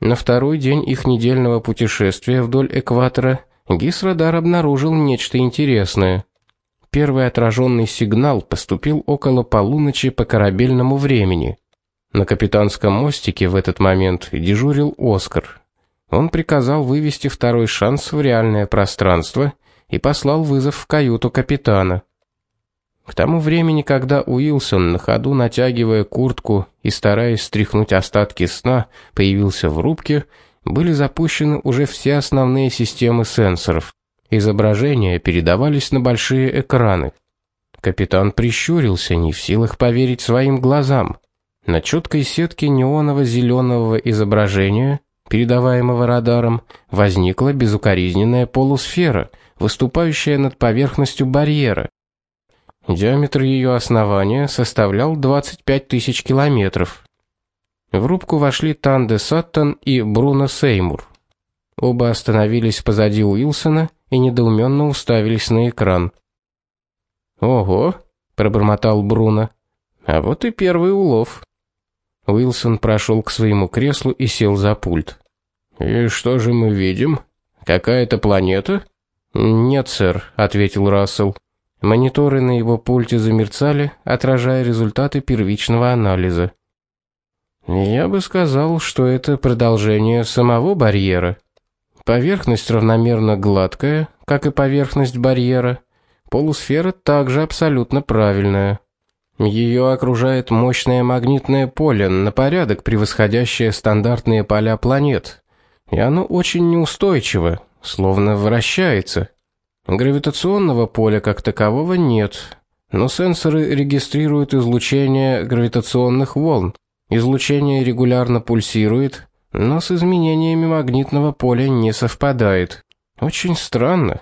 На второй день их недельного путешествия вдоль экватора Гисрадар обнаружил нечто интересное. Первый отраженный сигнал поступил около полуночи по корабельному времени. На капитанском мостике в этот момент дежурил Оскар. Он приказал вывести второй шанс в реальное пространство и послал вызов в каюту капитана. К тому времени, когда Уилсон на ходу натягивая куртку и стараясь стряхнуть остатки сна, появился в рубке, были запущены уже все основные системы сенсоров. Изображения передавались на большие экраны. Капитан прищурился, не в силах поверить своим глазам. На четкой сетке неоново зеленого изображения, передаваемого радаром, возникла безукоризненная полусфера, выступающая над поверхностью барьера. Диаметр ее основания составлял 25 тысяч километров. В рубку вошли Танде Саттон и Бруно Сеймур. Оба остановились позади Уилсона и недоуменно уставились на экран. "Ого", пробормотал Бруно. "А вот и первый улов". Уилсон прошел к своему креслу и сел за пульт. "И что же мы видим? Какая-то планета?" "Нет, сэр", ответил Рассел. Мониторы на его пульте замерцали, отражая результаты первичного анализа. Я бы сказал, что это продолжение самого барьера. Поверхность равномерно гладкая, как и поверхность барьера. Полусфера также абсолютно правильная. Ее окружает мощное магнитное поле, на порядок превосходящее стандартные поля планет. И оно очень неустойчиво, словно вращается. Гравитационного поля как такового нет, но сенсоры регистрируют излучение гравитационных волн. Излучение регулярно пульсирует, но с изменениями магнитного поля не совпадает. Очень странно.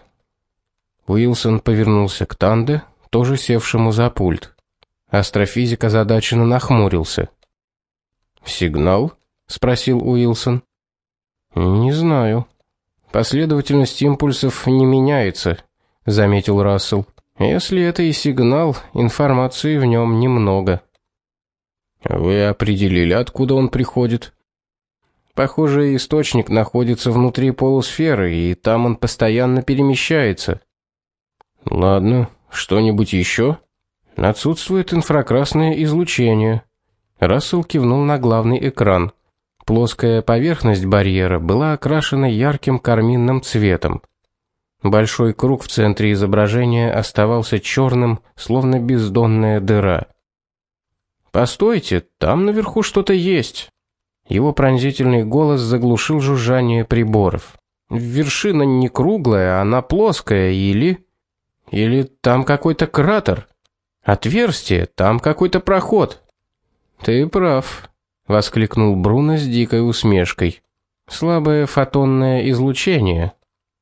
Уилсон повернулся к Танде, тоже севшему за пульт. Астрофизик озадаченно нахмурился. "Сигнал?" спросил Уилсон. "Не знаю", Последовательность импульсов не меняется, заметил Рассел. Если это и сигнал, информации в нем немного. Вы определили, откуда он приходит? Похоже, источник находится внутри полусферы, и там он постоянно перемещается. Ладно, что-нибудь еще? Отсутствует инфракрасное излучение. Рассел кивнул на главный экран. Плоская поверхность барьера была окрашена ярким карминным цветом. Большой круг в центре изображения оставался черным, словно бездонная дыра. Постойте, там наверху что-то есть. Его пронзительный голос заглушил жужжание приборов. Вершина не круглая, она плоская или или там какой-то кратер. Отверстие, там какой-то проход. Ты прав воскликнул Бруно с дикой усмешкой. Слабое фотонное излучение.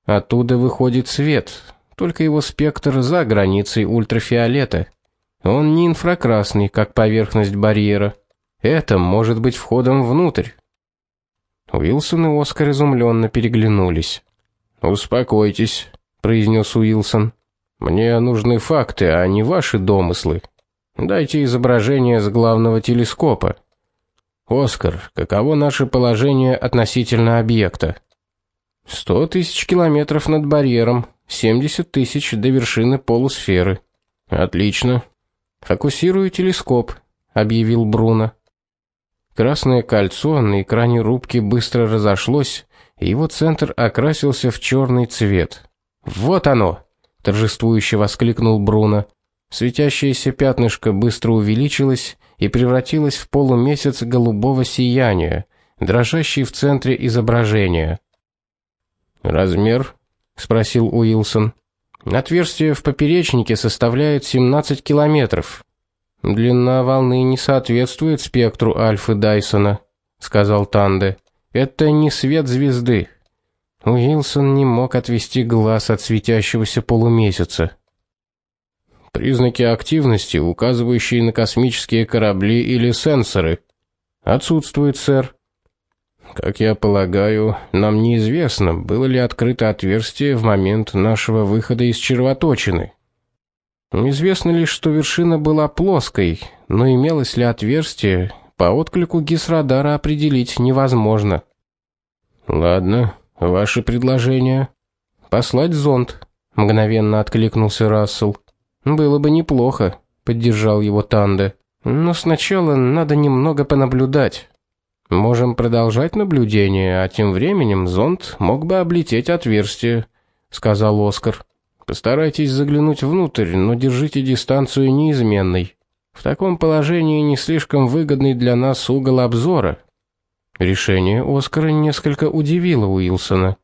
Оттуда выходит свет, только его спектр за границей ультрафиолета. Он не инфракрасный, как поверхность барьера. Это может быть входом внутрь. Уилсон и Оскар изумленно переглянулись. "Успокойтесь", произнес Уилсон. "Мне нужны факты, а не ваши домыслы. Дайте изображение с главного телескопа". Оскар, каково наше положение относительно объекта? Сто тысяч километров над барьером, семьдесят тысяч до вершины полусферы. Отлично. Фокусирую телескоп, объявил Бруно. Красное кольцо на экране рубки быстро разошлось, и его центр окрасился в черный цвет. Вот оно, торжествующе воскликнул Бруно. Светящееся пятнышко быстро увеличилось и превратилось в полумесяц голубого сияния, дрожащий в центре изображения. Размер? спросил Уилсон. Отверстие в поперечнике составляет 17 километров. Длина волны не соответствует спектру альфы Дайсона, сказал Танде. Это не свет звезды. Уилсон не мог отвести глаз от светящегося полумесяца. Признаки активности, указывающие на космические корабли или сенсоры, отсутствуют, сэр. Как я полагаю, нам неизвестно, было ли открыто отверстие в момент нашего выхода из червоточины. Известно лишь, что вершина была плоской, но имелось ли отверстие, по отклику гисрадара определить невозможно. Ладно, ваше предложение послать зонд, мгновенно откликнулся Рассел. Было бы неплохо, поддержал его Танде. Но сначала надо немного понаблюдать. Можем продолжать наблюдение, а тем временем зонд мог бы облететь отверстие, сказал Оскар. Постарайтесь заглянуть внутрь, но держите дистанцию неизменной. В таком положении не слишком выгодный для нас угол обзора. Решение Оскара несколько удивило Уилсона.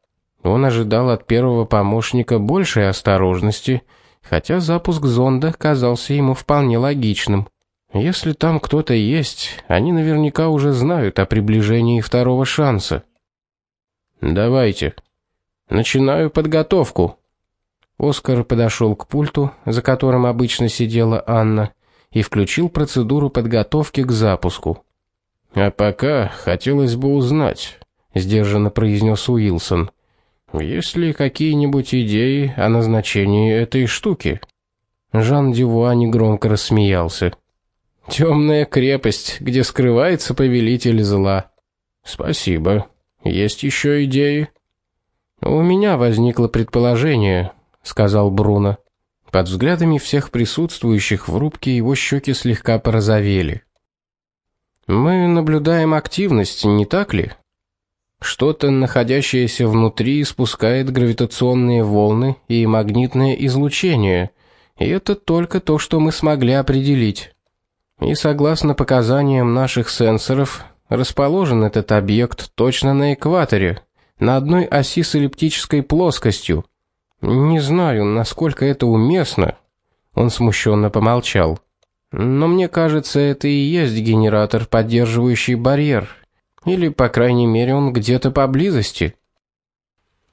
Он ожидал от первого помощника большей осторожности, хотя запуск зонда казался ему вполне логичным. Если там кто-то есть, они наверняка уже знают о приближении второго шанса. Давайте. Начинаю подготовку. Оскар подошел к пульту, за которым обычно сидела Анна, и включил процедуру подготовки к запуску. А пока хотелось бы узнать, сдержанно произнес Уилсон. Есть ли какие-нибудь идеи о назначении этой штуки? Жан Дювуа негромко рассмеялся. Темная крепость, где скрывается повелитель зла. Спасибо. Есть еще идеи? У меня возникло предположение, сказал Бруно. Под взглядами всех присутствующих в рубке его щеки слегка порозовели. Мы наблюдаем активность, не так ли? Что-то, находящееся внутри, испускает гравитационные волны и магнитное излучение. И это только то, что мы смогли определить. И согласно показаниям наших сенсоров, расположен этот объект точно на экваторе, на одной оси с эллиптической плоскостью. Не знаю, насколько это уместно. Он смущенно помолчал. Но мне кажется, это и есть генератор, поддерживающий барьер, или по крайней мере, он где-то поблизости.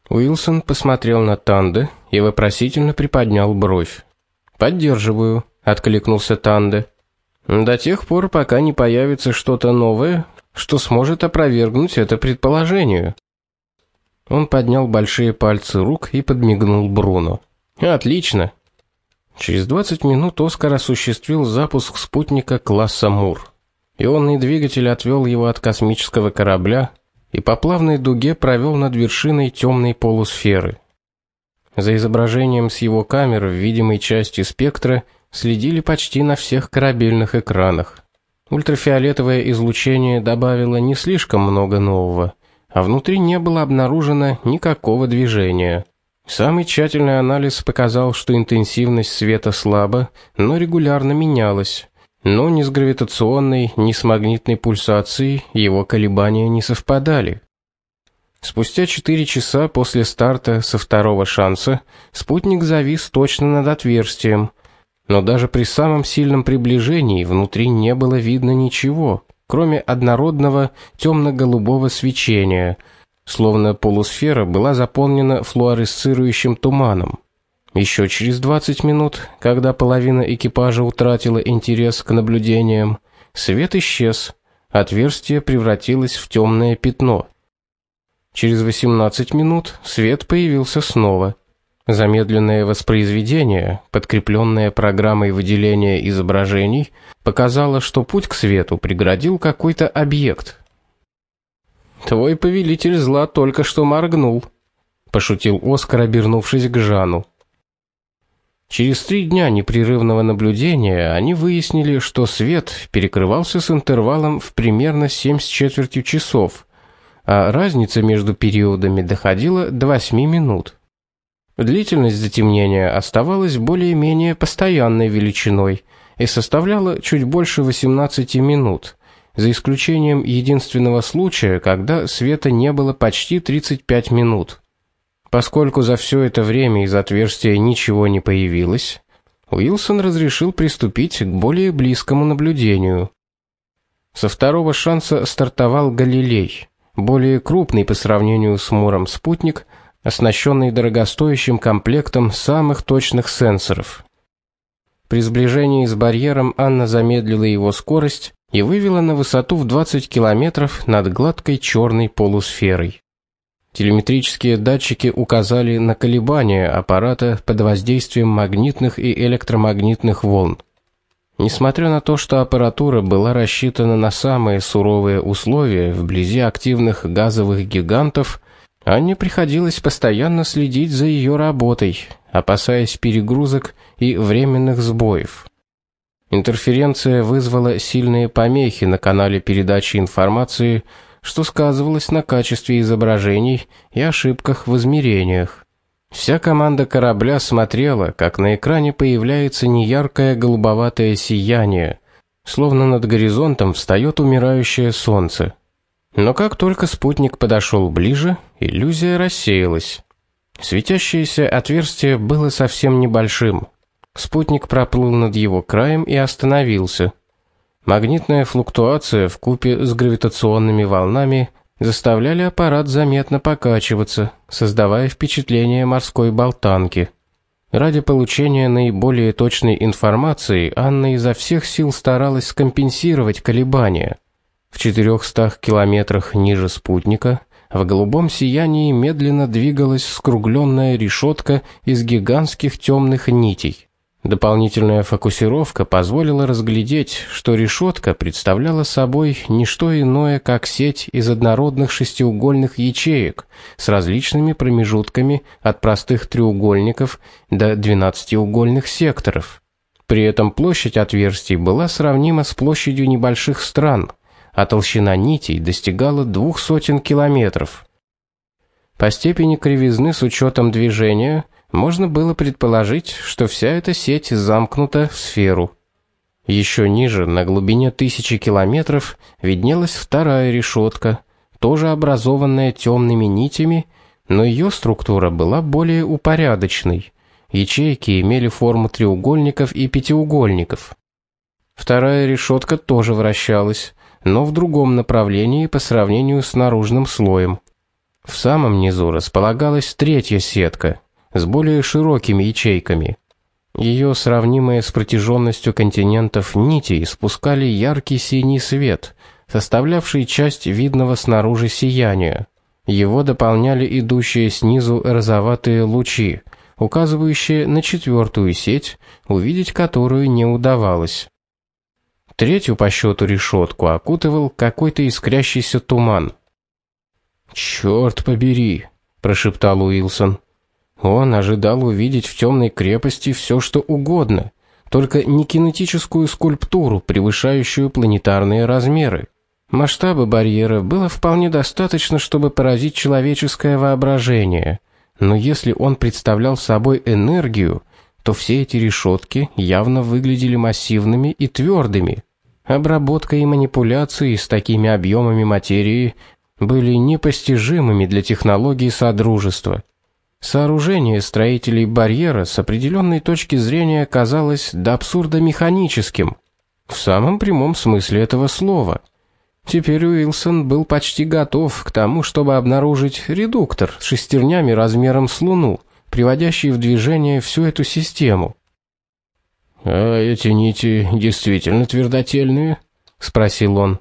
Уилсон посмотрел на Танде и вопросительно приподнял бровь. Поддерживаю, откликнулся Танде. До тех пор, пока не появится что-то новое, что сможет опровергнуть это предположение. Он поднял большие пальцы рук и подмигнул Бруно. Отлично. Через 20 минут Оскар осуществил запуск спутника класса Мур. Ионный двигатель отвел его от космического корабля и по плавной дуге провел над вершиной темной полусферы. За изображением с его камеры в видимой части спектра следили почти на всех корабельных экранах. Ультрафиолетовое излучение добавило не слишком много нового, а внутри не было обнаружено никакого движения. Самый тщательный анализ показал, что интенсивность света слаба, но регулярно менялась. Но ни с гравитационной, ни с магнитной пульсацией его колебания не совпадали. Спустя 4 часа после старта со второго шанса спутник завис точно над отверстием, но даже при самом сильном приближении внутри не было видно ничего, кроме однородного темно голубого свечения, словно полусфера была заполнена флуоресцирующим туманом. Еще через 20 минут, когда половина экипажа утратила интерес к наблюдениям, свет исчез, отверстие превратилось в темное пятно. Через 18 минут свет появился снова. Замедленное воспроизведение, подкрепленное программой выделения изображений, показало, что путь к свету преградил какой-то объект. Твой повелитель зла только что моргнул, пошутил Оскар, обернувшись к Жану. Через три дня непрерывного наблюдения они выяснили, что свет перекрывался с интервалом в примерно семь с четвертью часов, а разница между периодами доходила до восьми минут. Длительность затемнения оставалась более-менее постоянной величиной и составляла чуть больше 18 минут, за исключением единственного случая, когда света не было почти 35 минут. Поскольку за все это время из отверстия ничего не появилось, Уилсон разрешил приступить к более близкому наблюдению. Со второго шанса стартовал Галилей, более крупный по сравнению с Муром спутник, оснащенный дорогостоящим комплектом самых точных сенсоров. При сближении с барьером Анна замедлила его скорость и вывела на высоту в 20 километров над гладкой черной полусферой. Телеметрические датчики указали на колебания аппарата под воздействием магнитных и электромагнитных волн. Несмотря на то, что аппаратура была рассчитана на самые суровые условия вблизи активных газовых гигантов, Анне приходилось постоянно следить за ее работой, опасаясь перегрузок и временных сбоев. Интерференция вызвала сильные помехи на канале передачи информации, что сказывалось на качестве изображений и ошибках в измерениях. Вся команда корабля смотрела, как на экране появляется неяркое голубоватое сияние, словно над горизонтом встает умирающее солнце. Но как только спутник подошел ближе, иллюзия рассеялась. Светящееся отверстие было совсем небольшим. Спутник проплыл над его краем и остановился. Магнитная флуктуация в купе с гравитационными волнами заставляли аппарат заметно покачиваться, создавая впечатление морской болтанки. Ради получения наиболее точной информации Анна изо всех сил старалась скомпенсировать колебания. В 400 километрах ниже спутника в голубом сиянии медленно двигалась скругленная решетка из гигантских темных нитей. Дополнительная фокусировка позволила разглядеть, что решетка представляла собой не что иное, как сеть из однородных шестиугольных ячеек с различными промежутками от простых треугольников до двенадцатиугольных секторов. При этом площадь отверстий была сравнима с площадью небольших стран – а толщина нитей достигала двух сотен километров. По степени кривизны с учетом движения можно было предположить, что вся эта сеть замкнута в сферу. Еще ниже, на глубине тысячи километров, виднелась вторая решетка, тоже образованная темными нитями, но ее структура была более упорядоченной. Ячейки имели форму треугольников и пятиугольников. Вторая решетка тоже вращалась, но в другом направлении по сравнению с наружным слоем. В самом низу располагалась третья сетка с более широкими ячейками. Ее сравнимые с протяженностью континентов нити испускали яркий синий свет, составлявший часть видного снаружи сияния. Его дополняли идущие снизу розоватые лучи, указывающие на четвертую сеть, увидеть которую не удавалось. Третью по счету решетку окутывал какой-то искрящийся туман. «Черт побери!» – прошептал Уилсон. Он ожидал увидеть в темной крепости все, что угодно, только не кинетическую скульптуру, превышающую планетарные размеры. Масштаба барьера было вполне достаточно, чтобы поразить человеческое воображение, но если он представлял собой энергию, то все эти решетки явно выглядели массивными и твердыми. Обработка и манипуляции с такими объемами материи были непостижимыми для технологий содружества. Сооружение строителей барьера с определенной точки зрения казалось до абсурда механическим, в самом прямом смысле этого слова. Теперь Уилсон был почти готов к тому, чтобы обнаружить редуктор с шестернями размером с Луну, приводящий в движение всю эту систему. А эти нити действительно твердотельные? спросил он.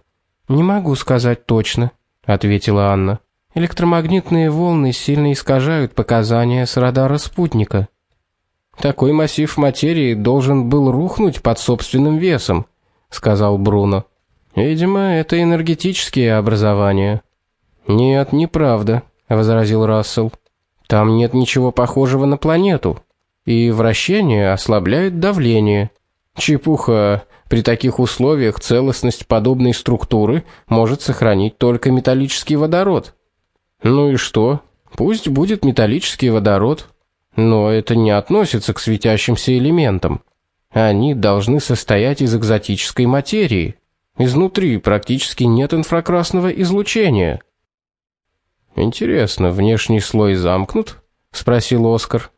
Не могу сказать точно, ответила Анна. Электромагнитные волны сильно искажают показания с радара спутника. Такой массив материи должен был рухнуть под собственным весом, сказал Бруно. Видимо, это энергетические образования. Нет, неправда, возразил Рассел. Там нет ничего похожего на планету и вращение ослабляет давление. Чепуха. При таких условиях целостность подобной структуры может сохранить только металлический водород. Ну и что? Пусть будет металлический водород, но это не относится к светящимся элементам. Они должны состоять из экзотической материи. Изнутри практически нет инфракрасного излучения. Интересно, внешний слой замкнут? спросил Оскар.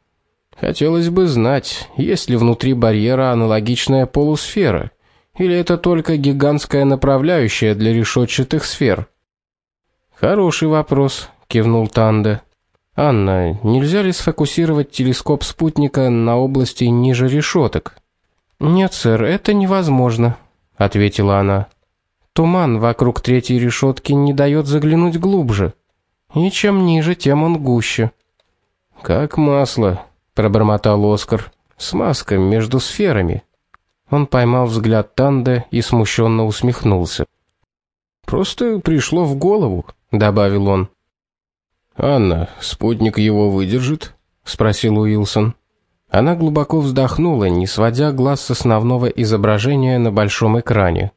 Хотелось бы знать, есть ли внутри барьера аналогичная полусфера, или это только гигантская направляющая для решетчатых сфер. Хороший вопрос, кивнул Танда. Анна, нельзя ли сфокусировать телескоп спутника на области ниже решеток? Нет, сэр, это невозможно, ответила она. Туман вокруг третьей решетки не дает заглянуть глубже. И чем ниже, тем он гуще. Как масло, пробормотал Оскар. Смазка между сферами. Он поймал взгляд Танды и смущенно усмехнулся. Просто пришло в голову, добавил он. Анна, спутник его выдержит? спросил Уилсон. Она глубоко вздохнула, не сводя глаз с основного изображения на большом экране.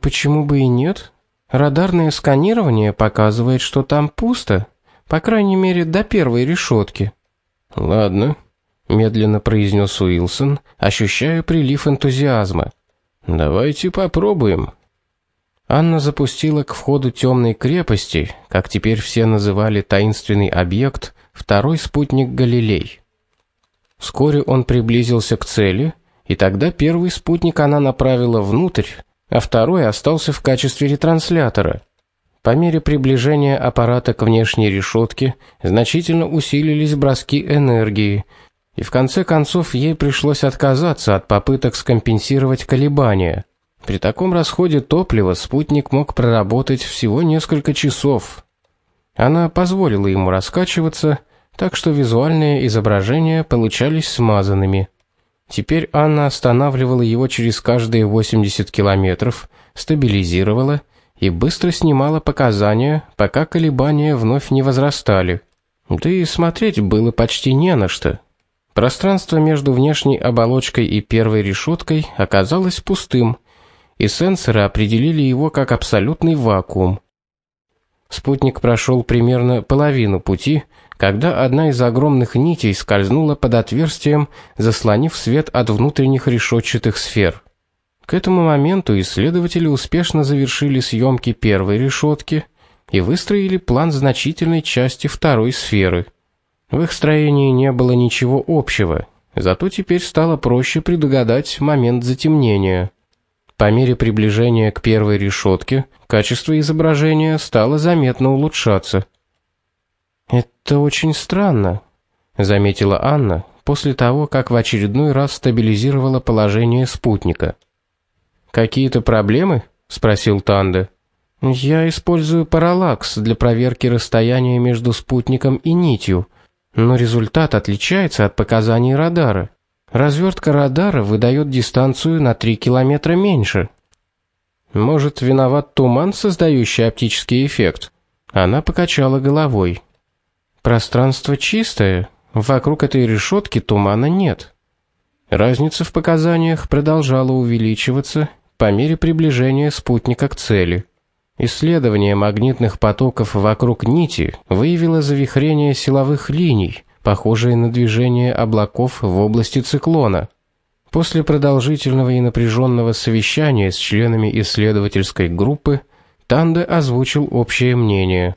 Почему бы и нет? Радарное сканирование показывает, что там пусто, по крайней мере, до первой решетки. Ладно, медленно произнес Уилсон, ощущая прилив энтузиазма. Давайте попробуем. Анна запустила к входу темной крепости, как теперь все называли таинственный объект, второй спутник Галилей. Вскоре он приблизился к цели, и тогда первый спутник она направила внутрь, а второй остался в качестве ретранслятора. По мере приближения аппарата к внешней решетке значительно усилились броски энергии, и в конце концов ей пришлось отказаться от попыток скомпенсировать колебания. При таком расходе топлива спутник мог проработать всего несколько часов. Она позволила ему раскачиваться, так что визуальные изображения получались смазанными. Теперь Анна останавливала его через каждые 80 километров, стабилизировала и быстро снимала показания, пока колебания вновь не возрастали. Да и смотреть было почти не на что. Пространство между внешней оболочкой и первой решеткой оказалось пустым, и сенсоры определили его как абсолютный вакуум. Спутник прошел примерно половину пути, когда одна из огромных нитей скользнула под отверстием, заслонив свет от внутренних решетчатых сфер. К этому моменту исследователи успешно завершили съемки первой решетки и выстроили план значительной части второй сферы – в их строении не было ничего общего, зато теперь стало проще предугадать момент затемнения. По мере приближения к первой решетке качество изображения стало заметно улучшаться. Это очень странно, заметила Анна после того, как в очередной раз стабилизировала положение спутника. Какие-то проблемы? спросил Танда. Я использую параллакс для проверки расстояния между спутником и нитью но результат отличается от показаний радара. Развертка радара выдает дистанцию на 3 километра меньше. Может, виноват туман, создающий оптический эффект? Она покачала головой. Пространство чистое, вокруг этой решетки тумана нет. Разница в показаниях продолжала увеличиваться по мере приближения спутника к цели. Исследование магнитных потоков вокруг нити выявило завихрение силовых линий, похожие на движение облаков в области циклона. После продолжительного и напряженного совещания с членами исследовательской группы Танде озвучил общее мнение.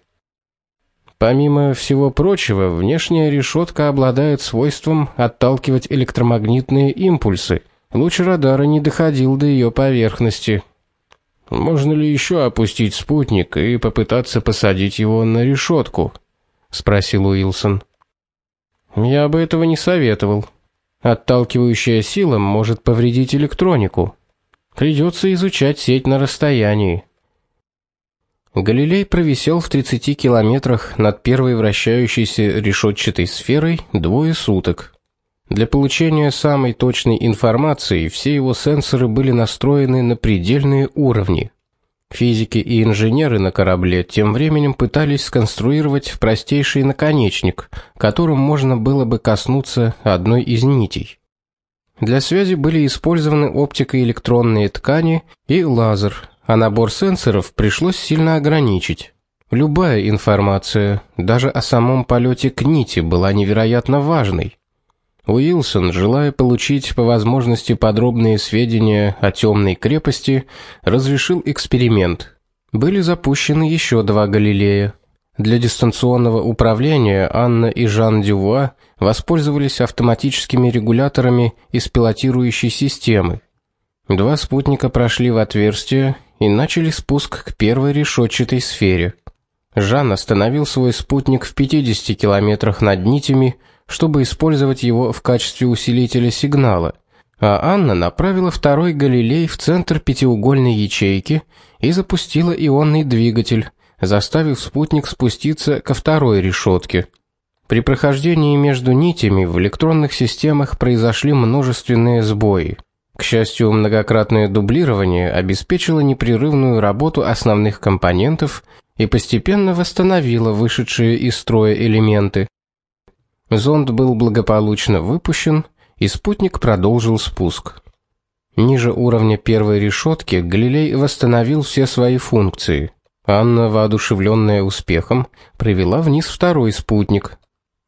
Помимо всего прочего, внешняя решетка обладает свойством отталкивать электромагнитные импульсы. Луч радара не доходил до ее поверхности. Можно ли еще опустить спутник и попытаться посадить его на решетку? спросил Уилсон. Я бы этого не советовал. Отталкивающая сила может повредить электронику. Придется изучать сеть на расстоянии. Галилей провисел в 30 километрах над первой вращающейся решетчатой сферой двое суток. Для получения самой точной информации все его сенсоры были настроены на предельные уровни. Физики и инженеры на корабле тем временем пытались сконструировать простейший наконечник, которым можно было бы коснуться одной из нитей. Для связи были использованы оптико-электронные ткани и лазер, а набор сенсоров пришлось сильно ограничить. Любая информация, даже о самом полете к нити, была невероятно важной. Уилсон, желая получить по возможности подробные сведения о темной крепости, разрешил эксперимент. Были запущены еще два Галилея. Для дистанционного управления Анна и Жан Дюва воспользовались автоматическими регуляторами из пилотирующей системы. Два спутника прошли в отверстие и начали спуск к первой решетчатой сфере. Жан остановил свой спутник в 50 километрах над нитями, чтобы использовать его в качестве усилителя сигнала, а Анна направила второй Галилей в центр пятиугольной ячейки и запустила ионный двигатель, заставив спутник спуститься ко второй решетке. При прохождении между нитями в электронных системах произошли множественные сбои. К счастью, многократное дублирование обеспечило непрерывную работу основных компонентов и постепенно восстановило вышедшие из строя элементы. Зонд был благополучно выпущен, и спутник продолжил спуск. Ниже уровня первой решетки Галилей восстановил все свои функции. Анна, воодушевленная успехом, привела вниз второй спутник.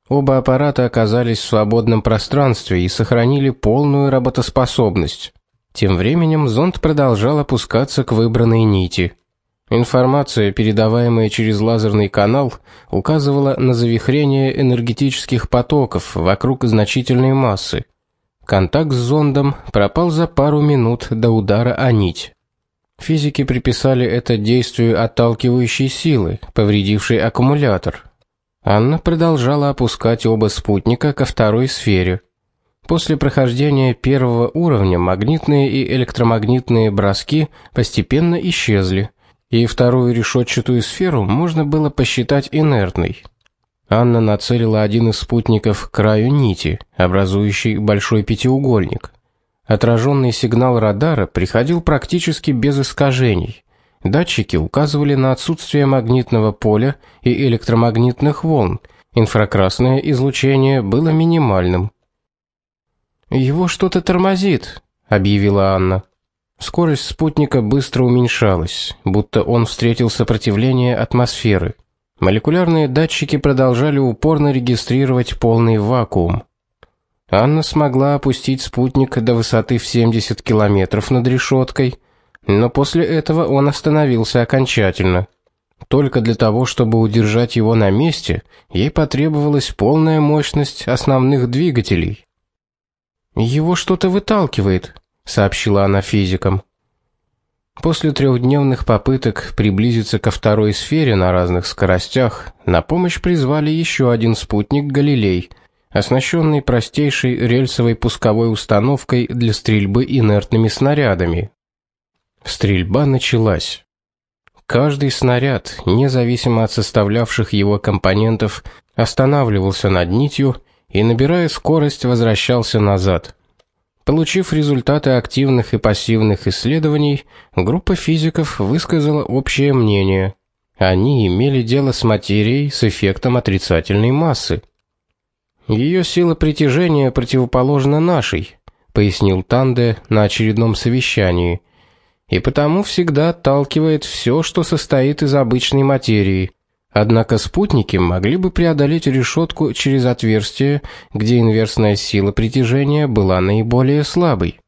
Оба аппарата оказались в свободном пространстве и сохранили полную работоспособность. Тем временем зонд продолжал опускаться к выбранной нити. Информация, передаваемая через лазерный канал, указывала на завихрение энергетических потоков вокруг значительной массы. Контакт с зондом пропал за пару минут до удара о нить. Физики приписали это действию отталкивающей силы, повредившей аккумулятор. Анна продолжала опускать оба спутника ко второй сфере. После прохождения первого уровня магнитные и электромагнитные броски постепенно исчезли, и вторую решетчатую сферу можно было посчитать инертной. Анна нацелила один из спутников к краю нити, образующей большой пятиугольник. Отраженный сигнал радара приходил практически без искажений. Датчики указывали на отсутствие магнитного поля и электромагнитных волн. Инфракрасное излучение было минимальным. Его что-то тормозит, объявила Анна. Скорость спутника быстро уменьшалась, будто он встретил сопротивление атмосферы. Молекулярные датчики продолжали упорно регистрировать полный вакуум. Анна смогла опустить спутник до высоты в 70 километров над решеткой, но после этого он остановился окончательно. Только для того, чтобы удержать его на месте, ей потребовалась полная мощность основных двигателей. Его что-то выталкивает, сообщила она физикам. После трехдневных попыток приблизиться ко второй сфере на разных скоростях, на помощь призвали еще один спутник Галилей, оснащенный простейшей рельсовой пусковой установкой для стрельбы инертными снарядами. Стрельба началась. Каждый снаряд, независимо от составлявших его компонентов, останавливался над нитью и набирая скорость, возвращался назад. Получив результаты активных и пассивных исследований, группа физиков высказала общее мнение. Они имели дело с материей с эффектом отрицательной массы. Ее сила притяжения противоположна нашей, пояснил Танде на очередном совещании. И потому всегда отталкивает все, что состоит из обычной материи. Однако спутники могли бы преодолеть решетку через отверстие, где инверсная сила притяжения была наиболее слабой.